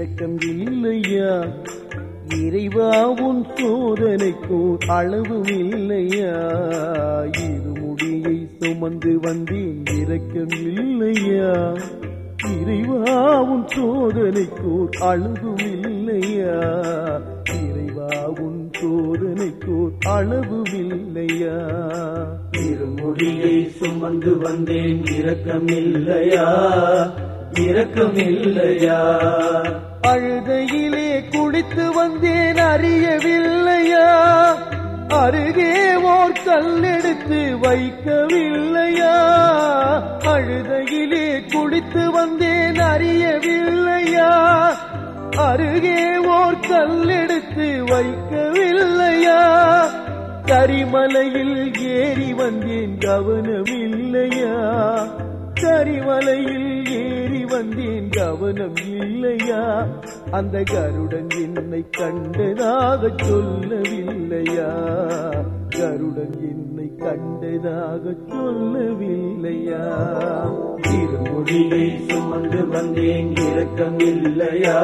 இரக்கம் இல்லையா? இறைவா உன் சோதனைக்கும் அளவும் இல்லையா? இருமுடியை சுமந்து வந்தேன் இரக்கம் இல்லையா? இறைவா உன் சோதனைக்கோ அளவும் இல்லையா? இறைவா உன் சோதனைக்கோ அளவும் இல்லையா? இருமுடியை சுமந்து வந்தேன் இரக்கம் இல்லையா? இரக்கமில்லையா? இரக்கமில்லையா அழுதையிலே குளித்து வந்தேன் அறியவில்லையா? அருகே ஓர் கல்லெடுத்து வைக்கவில்லையா? அழுதையிலே குளித்து வந்தேன் அறியவில்லையா? அருகே ஓர் கல்லெடுத்து வைக்கவில்லையா? கரிமலையில் ஏறி வந்தேன் கவனமில்லையா? கரிவலையில் ஏறி வந்தேன். கவனம் இல்லையா? அந்த கருடன் என்னை கண்டதாக சொல்லவில்லையா? கருடன் என்னை கண்டதாக சொல்லவில்லையா? திருமொழியை சுமந்து வந்தேன். இரக்கமில்லையா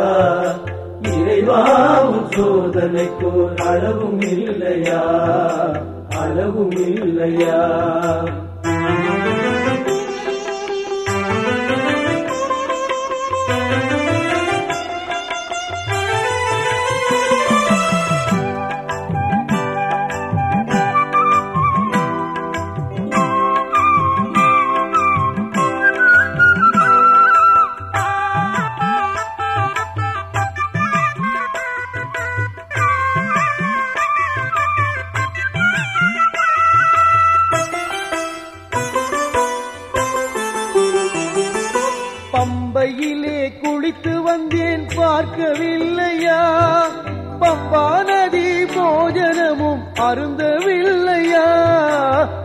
இறைவாவும் சோதனைக்கோ அளவும் இல்லையா? அளவும் இல்லையா? அருந்தவில்லையா?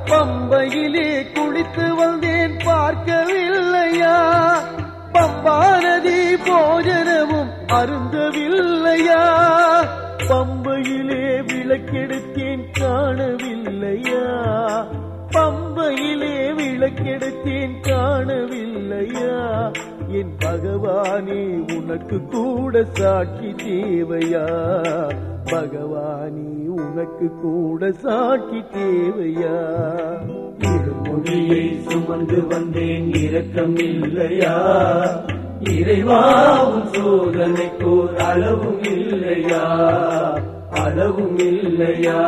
பம்பையிலே குளித்து வந்தேன் பார்க்கவில்லையா? பம்பானதி போஜனமும் அருந்தவில்லையா? பம்பையிலே விளக்கெடுத்தேன் காணவில்லையா? பம்பையிலே விளக்கெடுத்தேன் காணவில்லையா? என் பகவானே உனக்கு கூட சாட்சி தேவையா? பகவானே உனக்கு கூட சாட்சி தேவையா? இருமொழியை சுமந்து வந்தேன் இரக்கம் இல்லையா? இறைவாவும் சோதனைக்கோ அளவும் இல்லையா? அளவும் இல்லையா?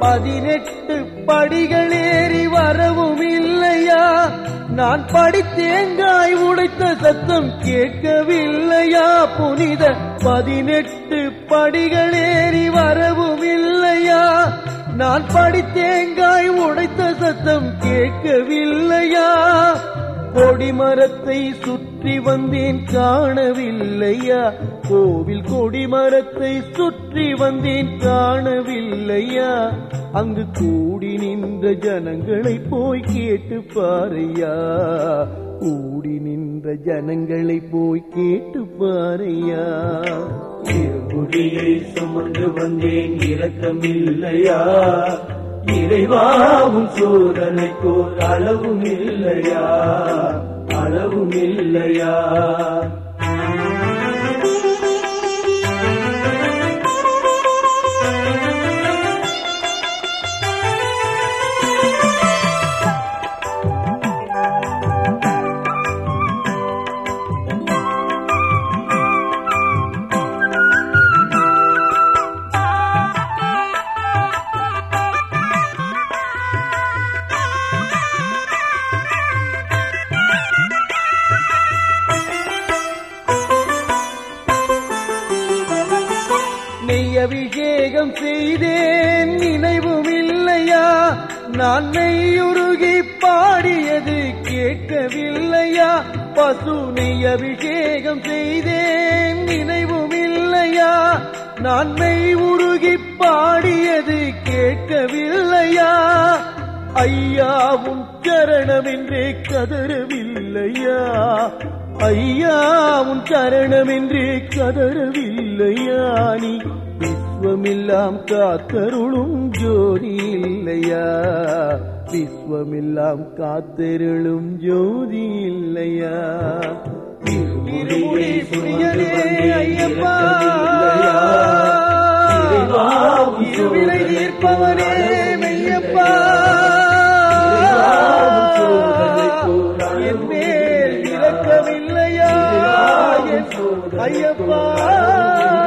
பதினெட்டு படிகள் ஏறி வரவும் இல்லையா? நான் படித்தேங்காய் உடைத்த சத்தம் கேட்கவில்லையா? புனித பதினெட்டு படிகள் ஏறி வரவும் இல்லையா? நான் படித்தேங்காய் உடைத்த சத்தம் கேட்கவில்லையா? கொடிமரத்தை சுற்றி வந்தேன் காணவில்லையா? கோவில் கொடிமரத்தை சுற்றி வந்தேன் காணவில்லையா? அங்கு கூடி நின்ற ஜனங்களை போய் கேட்டு பாரையா கூடி நின்ற ஜனங்களை போய் கேட்டு பாரையா இருமுடியை சுமந்து வந்தேன் இரக்கமில்லையா. இறைவாவும் சோதனைக்கோ அளவும் இல்லையா அளவும் இல்லையா அபிஷேகம் செய்தேன். நினைவும் இல்லையா நான் நெய்யுருகி பாடியது கேட்கவில்லையா? பசுனை அபிஷேகம் செய்தேன். நினைவும் இல்லையா நான் மெய் உருகி பாடியது கேட்கவில்லையா? ஐயாவும் சரணமென்றே கதறவில்லையா ஐயாவும் சரணமென்றே கதறவில்லையா நீ விஸ்வமெல்லாம் காத்தருளும் ஜோதி இல்லையா? விஸ்வமெல்லாம் காத்தருளும் ஜோதி இல்லையா? ஐயப்பா. தீர்ப்பவனே மெய்யப்பா. என் மேல் இரக்கமில்லையா? என் ஐயப்பா.